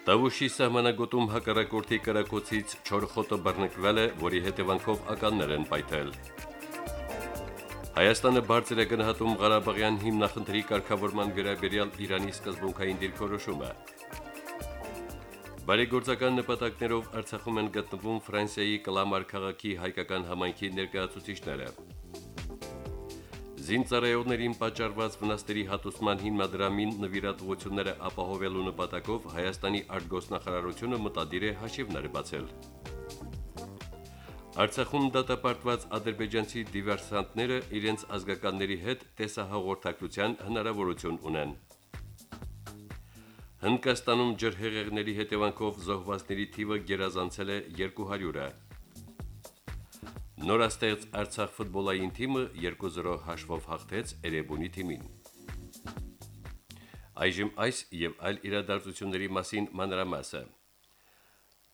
Տավուշի սահմանագոտում հակառակորդի կրակոցից 4 խոտը բռնկվել է, որի հետևանքով ականներ են պայթել։ Հայաստանը բարձր է գնահատում Ղարաբաղյան հիմնախնդրի կարգավորման վերաբերյալ Իրանի սկզբունքային դիրքորոշումը։ Բարեգործական նպատակներով Արցախում են գտնվում Ֆրանսիայի Կլամար քաղաքի հայկական համայնքի ներկայացուցիչները։ Զինծառայողներին պատճառված վնասների հատուցման հիմնադրամին նվիրատվությունները ապահովելու նպատակով Հայաստանի արտգոսնախարարությունը մտադիր է հաշիվներ բացել։ Արցախում դատապարտված ադրբեջանցի դիվերսանտները իրենց ազգականների հետ տեսահաղորդակցության հնարավորություն ունեն։ Հնդկաստանում ջրհեղեղների հետևանքով զոհվածների թիվը գերազանցել է 200-ը։ Նորաստեղծ Արցախ ֆուտբոլային թիմը 2-0 հաշվով հաղթեց Էրեբունի թիմին։ Այժմ այս եւ այլ իրադարձությունների մասին մանրամասը։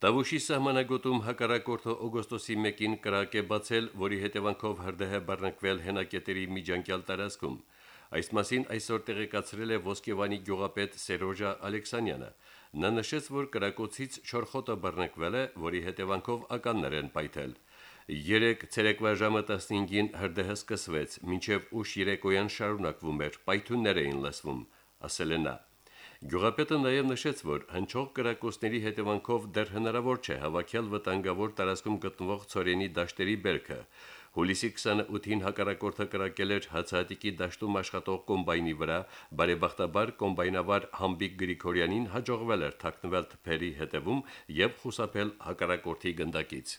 Տավուշի սահմանագոտում հակառակորդը օգոստոսի 1-ին կրակ է բացել, որի հետևանքով հրդեհ է բռնկվել հենակետերի միջանկյալ տարածքում։ Այս մասին այսօր տեղեկացրել է Ոսկեվանի գյուղապետ Սերոժա Ալեքսանյանը։ Նա նշեց, որ կրակոցից 4 խոտը բռնկվել է, որի հետևանքով ականներ են պայթել։ 3 ցերեկվա ժամը 15-ին հրդեհը սկսվեց, մինչև ուշ երեկոյան շարունակվում էր, պայթուններ էին լսվում, ասել է նա։ Գյուղապետը նաև նշեց, որ հնչող կրակոցների հետևանքով դեռ հնարավոր չէ հավաքել վտանգավոր տարածքում գտնվող ծորենի դաշտերի բերքը։ Հուլիսի 28-ին հակառակորդը կրակել էր հացահատիկի դաշտում աշխատող կոմբայնի վրա, բարեբախտաբար կոմբայնավար Համբիկ Գրիգորյանին հաջողվել էր թաքնվել թփերի հետևում եւ խուսափել հակառակորդի գնդակից։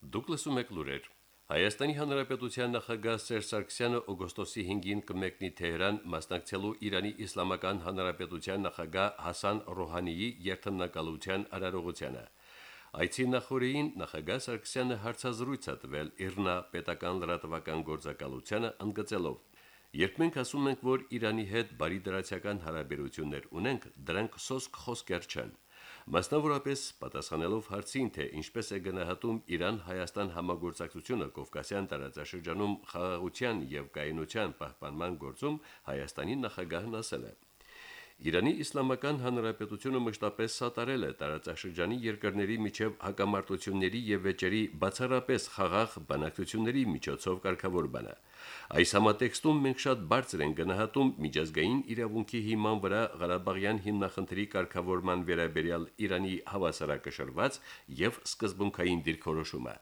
Դուք լսում եք լուրեր։ Հայաստանի Հանրապետության նախագահ Սերժ Սարգսյանը օգոստոսի 5-ին կմեկնի Թեհրան մասնակցելու Իրանի Իսլամական Հանրապետության նախագահ Հասան Ռոհանիի երթմնակալության արարողությանը։ Այցի նախորդին նախագահ Սարգսյանը հարցազրույց է տվել Իրնա պետական լրատվական գործակալությանը ընդգծելով. Երբ մենք ասում ենք, որ Իրանի հետ բարի դրացիական հարաբերություններ ունենք, դրանք սոսկ խոսքեր չեն։ Մասնավորապես պատասխանելով հարցին, թե ինչպես է գնահատում Իրան-Հայաստան համագործակցությունը Կովկասյան տարածաշրջանում խաղաղության եւ կայունության պահպանման գործում, Հայաստանի նախագահն ասել է. Իրանի Իսլամական Հանրապետությունը մշտապես սատարել է տարածաշրջանի երկրների միջև հակամարտությունների եւ վեճերի բացառապես խաղաղ բանակցությունների միջոցով կարգավորմանը։ Այս համատեքստում մենք շատ բարձր ենք գնահատում միջազգային իրավունքի հիման վրա Ղարաբաղյան հիմնախնդրի կարգավորման վերաբերյալ Իրանի հավասարակշռված եւ սկզբունքային դիրքորոշումը։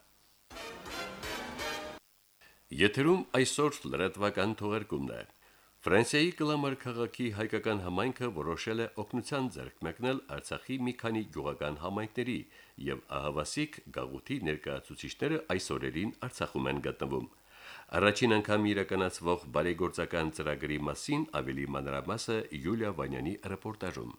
Եթերում այսօր լրատվական թողարկումն է։ Ֆրանսիայի Կլամար քաղաքի հայկական համայնքը որոշել է օգնության ձեռք մեկնել Արցախի մի քանի գյուղական համայնքների եւ ահավասիկ գաղութի ներկայացուցիչները այս օրերին Արցախում են գտնվում։ Առաջին անգամ իրականացվող բարեգործական ծրագրի մասին ավելի մանրամասը Յուլիա Վանյանի ռեպորտաժում։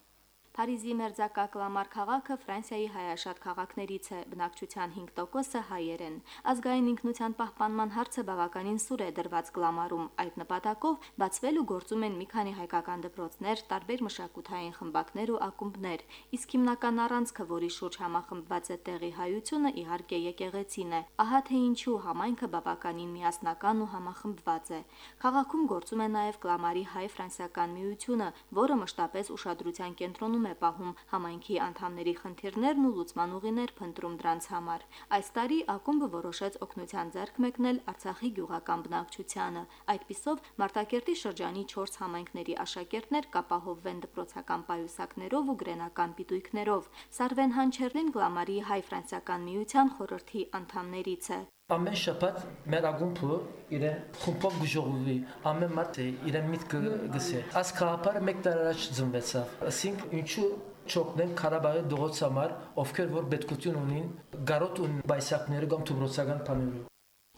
Փարիզի մերձակա Կլամար քաղաքը Ֆրանսիայի հայաշատ քաղաքներից է, բնակչության 5%-ը հայեր են։ Ազգային ինքնության պահպանման հարցը բավականին սուր է դրված Կլամարում։ Այդ նպատակով բացվել ու գործում են մի քանի հայկական դպրոցներ, տարբեր մշակութային խմբակներ ու ակումբներ։ Իսկ հիմնական առանցքը, որի շուրջ համախմբված է տեղի հայությունը, իհարկե եկեղեցին է։ Ահա թե ինչու համայնքը բավականին միասնական ու համախմբված է։ Քաղաքում գործում է նաև Կլամարի հայ-ֆրանսիական միությունը, որը մշտապես ուշադրության կենտրոնում է պահում համայնքի անդամների խնդիրներն ու լուծման ուղիներ փնտրում դրանց համար։ Այս տարի ակումբը որոշեց օգնության ձեռք մեկնել Արցախի գյուղական բնակչությանը։ Այդպիսով Մարտակերտի շրջանի 4 համայնքների աշակերտներ կապահովվեն դպրոցական պայուսակներով ու գրենական պիտույքներով։ Սարվեն Հանչերլին Գլամարի հայ-ֆրանսիական միության խորհրդի անդամներից է։ ամեն շաբաթ մեր ագումբը իրեն խումբով գժողվի ամեն մարդ իրեն միտքը գսե աս քաղաքը մեկ տար առաջ ծնվեցավ ասինք ինչու չօգնեն Ղարաբաղի դողոց համար ովքեր որ պետքություն ունին գարոտ ու բայսակները կամ թուբրոցական բաները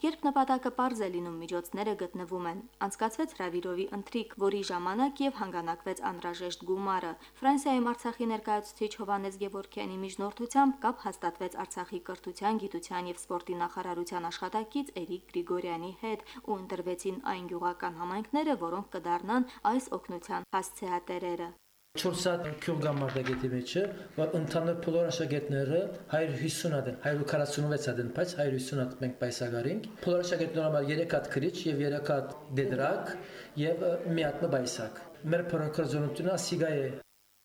Երբ նպատակը པարզ է լինում, միջոցները գտնվում են։ Անցկացվեց հրավիրովի ընթրիք, որի ժամանակ եւ հանգանակվեց անհրաժեշտ գումարը։ Ֆրանսիայում Արցախի ներկայացուցիչ Հովանես Գևորգյանի միջնորդությամբ կապ հաստատվեց Արցախի կրթության, գիտության եւ սպորտի նախարարության աշխատակից Էրիկ Գրիգորյանի հետ ու ընտրվեցին այն գյուղական համայնքները, որոնք կդառնան այս օգնության հասցեատերերը։ 4 հատ քյուղգամարտագետի մեջը, որ ընդհանուր փոլոր աշակերտները 150 հատ են, 146 հատ են, բայց 150 հատ մենք պայսագարինք։ Փոլոր աշակերտները համար 3 հատ քրիչ եւ 3 հատ դեդրակ եւ մի հատ բայսակ։ Մեր փորոքրզոնությունը ասիգա է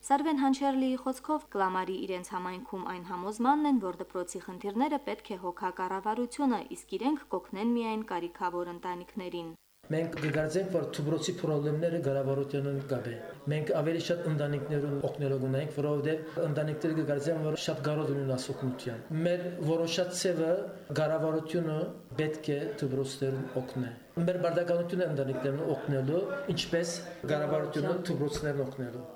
Սարվեն Հանչերլիի խոսքով կլամարի իրենց համայնքում այն համոզմանն են, որ դպրոցի խնդիրները պետք է հոգա կառավարությունը, իսկ իրենք կօգնեն միայն կարիքավոր ընտանիքներին։ Մենք կգարձենք, որ դպրոցի խնդիրները կառավարությանն գաբե։ Մենք ավելի շատ ընտանիքներուն օգնելով ունենք, որովհետև ընտանիքները կգարձեն, որ շատ կարոտ ունեն ասոկնության։ Մեր որոշած ցևը կառավարությունը պետք է դպրոցերուն օգնե։ Մեր բարդականությունը ընտանիքներուն օգնելու, ինչպես կառավարությունը դպրոցներուն օգնելու։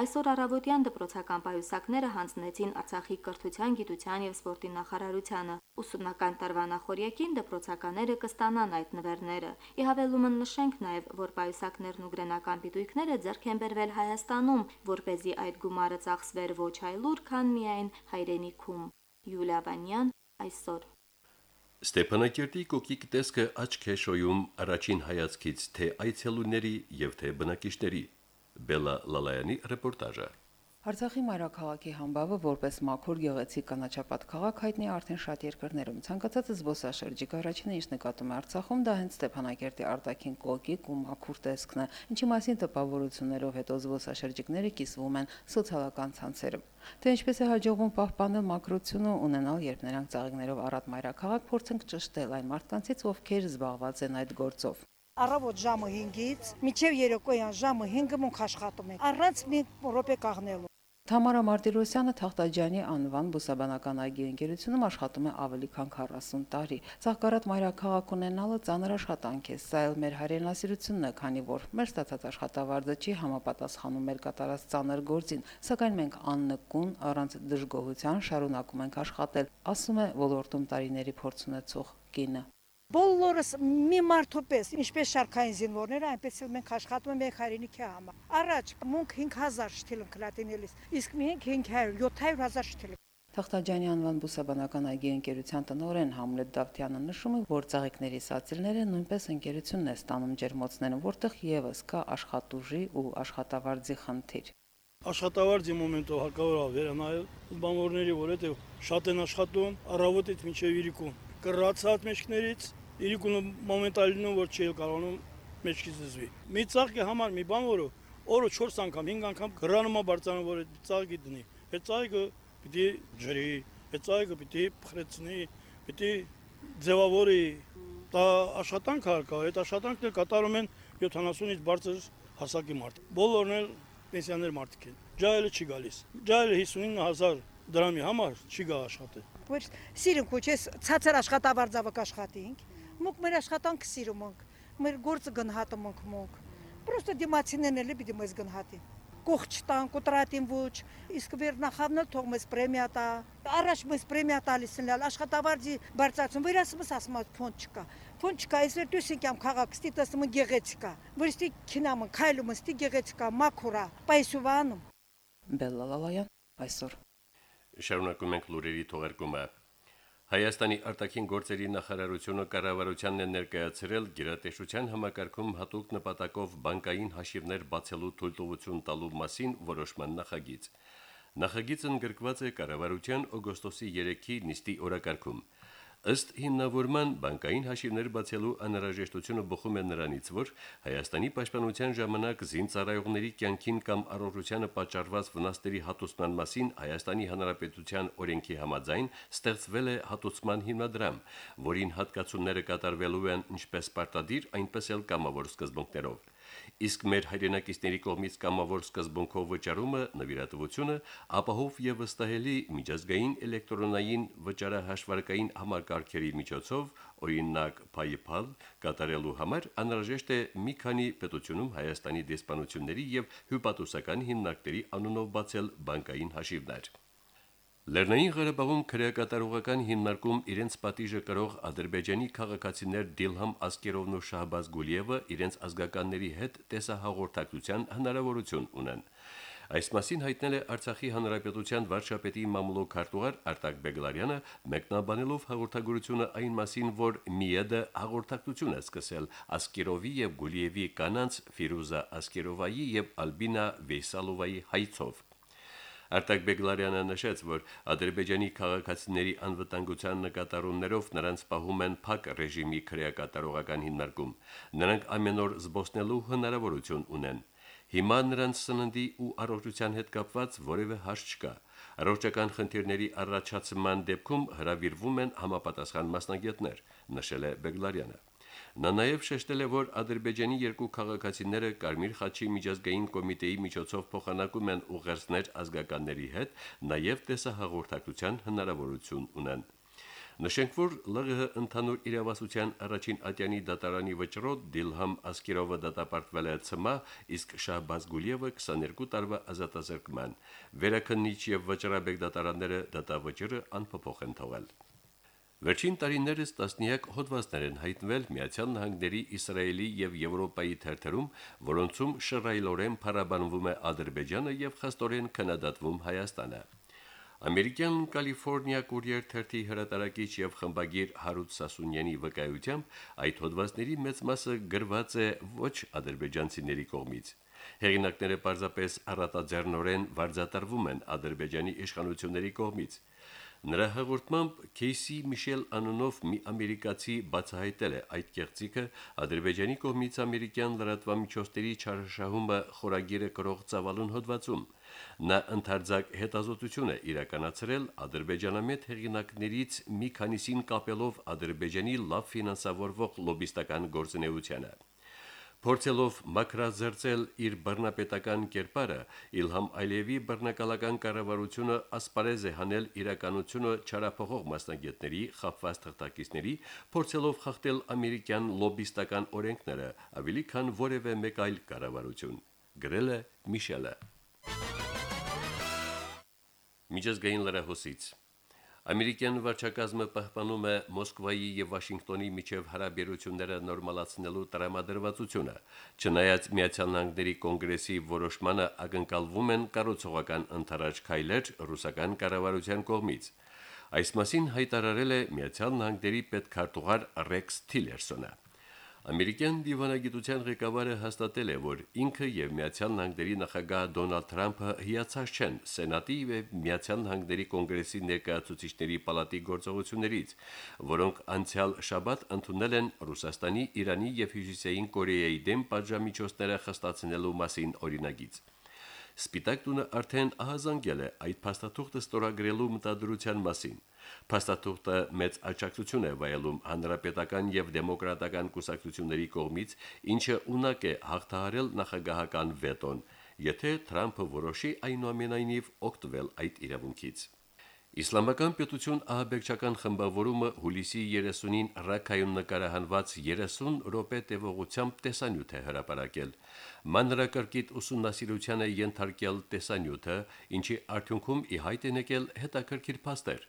Այսօր առավոտյան դպրոցական պայուսակները հանձնեցին Արցախի կրթության, գիտության եւ սպորտի նախարարությանը։ Ուսումնական տարվա նախորյակին դպրոցականները կստանան այդ նվերները։ Ի հավելումը նշենք նաեւ, որ պայուսակներն ու գրենական պիտույքները ձեռք են բերվել Հայաստանում, որ เป զի այդ գումարը ծախսվեր ոչ այլուր, քան միայն հայրենիքում։ Յուլիա Վանյան այսօր Ստեփանակերտի կոկիկ տեսքը աչք է շոյում առաջին հայացքից թե այցելուների եւ թե բնակիչների Բելա Լալայանի ռեպորտաժը։ Արցախի մայրաքաղաքի համբավը որպես մաքուր գեղեցիկ կանաչապատ քաղաք հայտնի արդեն շատ երկրներում։ Ցանկացած զբոսաշրջիկ առաջինը ինչ նկատում է Արցախում, դա հենց Ստեփանակերտի արտաքին կողիկ ու մաքուր տեսքն է, ինչի մասին տպավորություններով հետո զբոսաշրջիկները կիսվում են սոցիալական ցանցերում։ Թե ինչպես է հաջողվում պահպանել մակրությունը ունենալ, երբ նրանք ծաղիկներով առատ մայրաքաղաք փորձենք ճշտել այն մարդկանցից, ովքեր զբաղված են այդ գործով առավոտ ժամը 5-ից մինչև երեկոյան ժամը 5-ը մոնք աշխատում ենք։ Առանց մի րոպե կաղնելու։ Թամարա Մարտիրոսյանը Թախտաջյանի անվան բուսաբանական այգի ընկերությունում աշխատում է ավելի քան 40 տարի։ Ցաղկարատ մայրաքաղաք ունենալը ծանր աշխատանք է, սա էլ մեր հայրենասիրությունն է, քանի որ մեր ստացած աշխատավարձը չի համապատասխանում մեր կատարած ծանր գործին, սակայն մենք աննկուն առանց դժգոհության շարունակում ենք աշխատել, ասում է ոլորտում տարիների փորձ ունեցող կինը։ Բոլորս մի մարդու պես, ինչպես շարքային զինվորները, այնպես էլ մենք աշխատում ենք հայրենիքի համար։ Առաջ մունք 5000 շտիլ կլատինելիս, իսկ մենք 500, 700 հազար շտիլ։ Թախտաջյանի անվան բուսաբանական այգի ընկերության տնօրեն Համլետ Դավթյանը նշում է, որ ծաղիկների սացիլները նույնպես ընկերությունն է ստանում ջերմոցներում, որտեղ եւս կա աշխատուժի ու աշխատավարձի խնդիր։ Աշխատավարձի մոմենտով հարկավոր է վերանայել զբաղավորների, որովհետեւ շատ են աշխատում առավոտից մինչև իրիկուն։ Կռացած մեջքներից իրիկունը մոմենտալին որ չի կարողանում մեջքից զզվի։ Մի ծաղկի համար մի բան որը օրը 4 անգամ, 5 անգամ գրանում է բարձրանում որ ծաղկի դնի։ Այդ ծաղկը պիտի ջրի, այդ ծաղկը պիտի փխրեցնի, պիտի ձևավորի։ Դա աշխատանք հարկա, այդ աշխատանքն կատարում են 70-ից բարձր հասակի մարդ։ Բոլորն էլ պենսիաներ մարդիկ են։ Ջայելը չի գալիս։ Ջայելը 59000 դրամի համար չի գա աշխատել։ Որ սիրուն քոչես ցածր աշխատավարձավը կաշխատենք Մոք մեր աշխատանքը սիրում ենք, մեր գործը գնահատում ենք մոք։ Պրոստը դիմացիներն էլ պիտի մեզ գնահատի։ Կող չտան, կոտրատին ոչ, իսկ վերնախավն էլ թող մեզ պրեմիա տա։ Առաջ մեզ պրեմիա տալիս են լալ աշխատավարձի բարձրացում, վերասմս ասում ֆոնդ չկա։ Ֆոնդ չկա, այսօր դուս եկամ քաղաք, ստի տեսնում գեղեցիկա։ Որ ստի քինամ, քայլում, ստի գեղեցիկա, մաքուրա, պայսուվանում։ Բելլալալայան այսօր Շարունակում ենք լուրերի թողարկումը։ Հայաստանի արտաքին գործերի նախարարությունը կառավարությանն է ներկայացրել գերատեսչության համակարգում հատուկ նպատակով բանկային հաշիվներ բացելու թույլտվություն տալու մասին որոշման նախագիծ։ Նախագիծն գրկված է կառավարության օգոստոսի 3-ի նիստի օրակարգում։ Ըստ հիմնավորման բանկային հաշիվներ բացելու անհրաժեշտությունը բխում է նրանից, որ Հայաստանի պաշտպանության ժամանակ զինծառայողների կյանքին կամ առողջությանը պատճառված վնասների հատուցման մասին Հայաստանի Հանրապետության օրենքի համաձայն ստեղծվել է հատուցման հիմնադրամ, որին հատկացումները կատարվելու են ինչպես պարտադիր, այնպես էլ կամավոր սկզբունքներով իսկ մեր հայրենակիցների կողմից կամավոր սկզբունքով վճարումը նվիրատվությունը ապահով եւ վստահելի միջազգային էլեկտրոնային վճարահաշվարկային համակարգերի միջոցով, օրինակ PayPal, կատարելու համար անհրաժեշտ է մի քանի պետությունում Հայաստանի դեսպանությունների եւ հյուպատոսական հիմնարկների անունով բացել բանկային հաշիվներ։ Լեռնային Ղարաբաղում քրեակատարողական հիմնարկում իրենց պատիժը կրող ադրբեջանի քաղաքացիներ Դիլհամ Ասկերովն ու Շահբազ Գուլիևը իրենց ազգականների հետ տեսահաղորդակցության հնարավորություն ունեն։ Այս մասին հայտնել է Արցախի հանրապետության վարչապետի մամուլոք քարտուղար Արտակ Բեգլարյանը, մեկնաբանելով հաղորդագրությունը այն մասին, որ Միեդը հաղորդակցություն է սկսել Ասկերովի եւ Գուլիևի կանանց Ֆիրուզա Ասկերովայի եւ Ալբինա Վեյսալովայի հայցով։ Արտակ Բեգլարյանը նշեց, որ Ադրբեջանի քաղաքացիների անվտանգության նկատառումներով նրանց պահում են փակ ռեժիմի քրեակատարողական հիմնարկում։ Նրանք ամեն օր զբոսնելու հնարավորություն ունեն։ Հիմա նրանց սննդի ու առողջության հետ կապված որևէ հարց չկա։ Առողջական խնդիրների առաջացման դեպքում հրավիրվում են համապատասխան մասնագետներ, նշել է Բեգլարյանը։ Նա նաև շեշտել է, որ Ադրբեջանի երկու քաղաքացիները Կարմիր խաչի միջազգային կոմիտեի միջոցով փոխանակում են ուղերձներ ազգականների հետ, նաև տեսահաղորդակցության հնարավորություն ունեն։ Նշենք, որ ԼՂՀ ընդհանուր իրավասության առաջին ատյանի դատարանի վճռոտ Դիլհամ Ասկիրովը դատապարտվել է ՑՄ, իսկ Շահբազ Գուլիևը 22 տարվա ազատազրկման։ Վերաքննիչ եւ վճռաբեկ դատարանները դատավճիռը անփոփոխ են թողել։ Վերջին տարիներս տասնյակ հոդվածներ են հայտնվել Միացյալ Նահանգների, Իսրայելի եւ Եվրոպայի թերթերում, որոնցում շռայլորեն փառաբանվում է Ադրբեջանը եւ խստորեն քննադատվում Հայաստանը։ Ամերիկյան Կալիֆոռնիա կուրիեր թերթի հրատարակիչ եւ խմբագիր Հարութ Սասունյանի վկայությամբ այդ հոդվածների մեծ մասը գրված է ոչ ադրբեջանցիների կողմից։ Հեղինակները պարզապես առատաձեռնորեն վարձատրվում են Ադրբեջանի իշխանությունների կողմից։ Նրա հաղորդմամբ Քեյսի Միշել անունով մի ամերիկացի բացահայտել է այդ կեղծիքը Ադրբեջանի կողմից ամերիկյան լրատվամիջոցների չարաշահումը խորագիրը կրող ծավալուն հոդվածում։ Նա ընդարձակ հետազոտություն է իրականացրել ադրբեջանամետ հեղինակներից մի քանիսին կապելով Ադրբեջանի լավ ֆինանսավորվող լոբիստական գործունեությանը։ Փորձելով մակրազերծել իր բռնապետական կերպարը, Իլհամ Ալիևի բռնակալական կառավարությունը ասպարեզ է հանել իրականությունը չարափողող մասնագետների, խապված թղթակիցների, փորձելով խախտել ամերիկյան լոբիստական օրենքները, ավելի քան որևէ մեկ այլ կառավարություն։ Գրել է Միշելը։ Միջազգային լրահոսից Ամերիկյան վարչակազմը պահպանում է Մոսկվայի եւ Վաշինգտոնի միջև հարաբերությունները նորմալացնելու տրամադրվածությունը, չնայած Միացյալ Նահանգների կոնգրեսի որոշմանը ակնկալվում են կառուցողական ընթരാճ քայլեր ռուսական կառավարության կողմից։ Այս մասին հայտարարել է Միացյալ Նահանգների պետքարտուղար Ռեքս Թիլերսոնը։ Ամերիկյան դիվանագիտության ղեկավարը հաստատել է, որ ինքը եւ Միացյալ Նահանգների նախագահ Դոնալդ Թրամփը հիացած չեն Սենատի եւ Միացյալ Նահանգների կոնգրեսի ներկայացուցիչների պալատի գործողություններից, որոնք անցյալ շաբաթ ընդունել են Ռուսաստանի, Իրանի եւ Հյուսիսային Կորեայի դեմ պատժամիջոցները խստացնելու մասին օրինագիծ։ Սպիտակ տունը արդեն ահազանգել է այդ փաստաթուղթը ստորագրելու մտադրության մասին։ Փաստաթուղթը մեծ աջակցություն է վայելում հանրապետական եւ դեմոկրատական կուսակցությունների կողմից, ինչը ունակ է հաղթահարել նախագահական վետոն, եթե Թրամփը որոշի այնուամենայնիվ օգտվել այդ իրավունքից։ Իսլամական պետություն ահաբեկչական խմբավորումը հուլիսի 30-ին Ռաքայում նկարահանված 30 րոպե տևողությամբ տեսանյութ է հրապարակել։ Մանրակրկիտ ուսումնասիրության է ենթարկել տեսանյութը, ինչի արդյունքում ի հայտ են եկել հետաքրքիր փաստեր։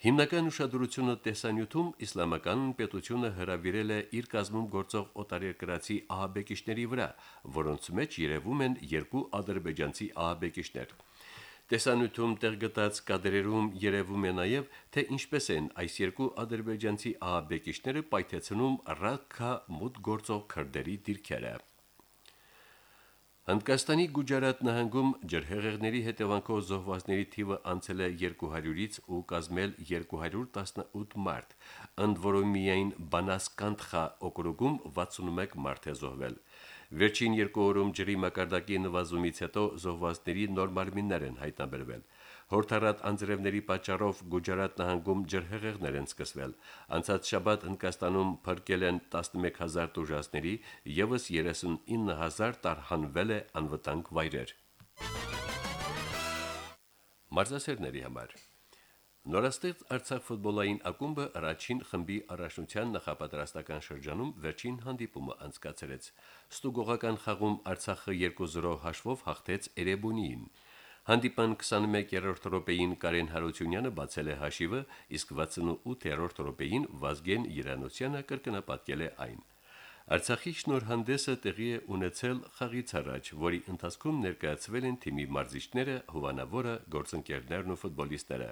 Հիմնական ուշադրությունը տեսանյութում իսլամական պետությունը հրավիրել է իր կազմում գործող օտարերկրացի ահաբեկիչների վրա, որոնց մեջ երևում են երկու ադրբեջանցի ահաբեկիչներ։ Տեսանյութում տեղ գտած կադրերում երևում է նաև, թե ինչպես են այս երկու ադրբեջանցի ահաբեկիչները պայթեցնում Ռաքքա մուտ գործող քրդերի դիրքերը։ Հնդկաստանի Գուջարատ նահանգում ջրհեղեղների հետևանքով զոհվածների թիվը անցել է 200-ից ու կազմել 218 մարդ, ընդ որում միայն Բանասկանտխա օկրուգում 61 մարդ է զոհվել։ Վերջին երկու օրում ջրի մակարդակի նվազումից հետո զոհվածների նոր մարմիններ են հայտնաբերվել։ Հորթարատ անձրևների պատճառով Գուջարատ նահանգում ջրհեղեղներ են սկսվել։ Անցած շաբաթ Հնդկաստանում փրկել են 11000 տուժածների, եւս 39000 տարհանվել է անվտանգ վայրեր։ Մարզասերների համար Նորաստեղծ Արցախ ֆուտբոլային ակումբը առաջին խմբի առաջնության նախապատրաստական շրջանում վերջին հանդիպումը անցկացրեց։ Ստուգողական խաղում Արցախը 2-0 հաշվով հաղթեց Էրեբունիին։ Հանդիպան 21-րդ րոպեին Կարեն Հարությունյանը բացել է հաշիվը, իսկ 68-րդ րոպեին Վազգեն Երանոսյանը կրկնապատկել է այն։ Արցախի շնորհանդեսը տեղի է ունեցել խաղից առաջ, որի ընթացքում ներկայացվել են թիմի մարզիչները, հովանավորը, գործընկերներն ու ֆուտբոլիստները։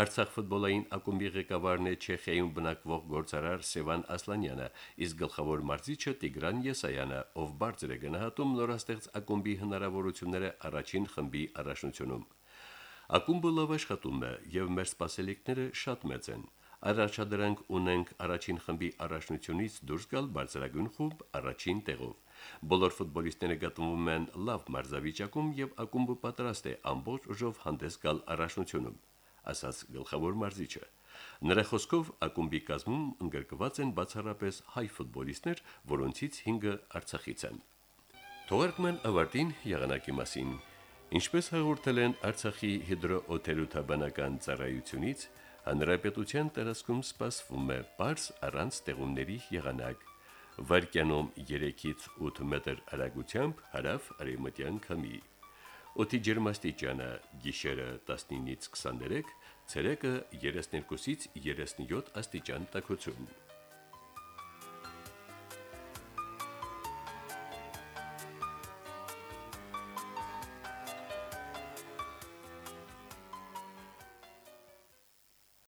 Արցախ ֆուտբոլային ակումբի ղեկավարն է Չեխիայում բնակվող գործարար Սևան Ասլանյանը, իսկ գլխավոր մարզիչը Տիգրան Եսայանը, ով բարձր է գնահատում նորաստեղծ ակումբի հնարավորությունները առաջին խմբի առաջնությունում։ Ակումբը լավ աշխատում է եւ մեր սպասելիքները շատ մեծ են։ Առաջադրանք ունենք առաջին խմբի առաջնությունից դուրս գալ բարձրագույն խումբ առաջին տեղով։ Բոլոր ֆուտբոլիստները գտնվում են լավ մարզավիճակում եւ ակումբը պատրաստ է ամբողջ ուժով հանդես գալ առաջնությունում ասաց գլխավոր մարզիչը։ Նրա խոսքով ակումբի կազմում ընդգրկված են բացառապես հայ ֆուտբոլիստներ, որոնցից 5-ը Արցախից են։ Թողարկման ավարտին եղանակի մասին։ Ինչպես հաղորդել են Արցախի հիդրոօթերոթաբանական ծառայությունից, հանրապետության տարածքում սպասվում է բարձ առանց տեղումների եղանակ։ Վարկյանում 3-ից 8 մետր հեռագությամբ հարավ արևմտյան քամի։ Օդի ջերմաստիճանը՝ գիշերը 19-ից 23, ցերեկը 32-ից 37 աստիճան տաքություն։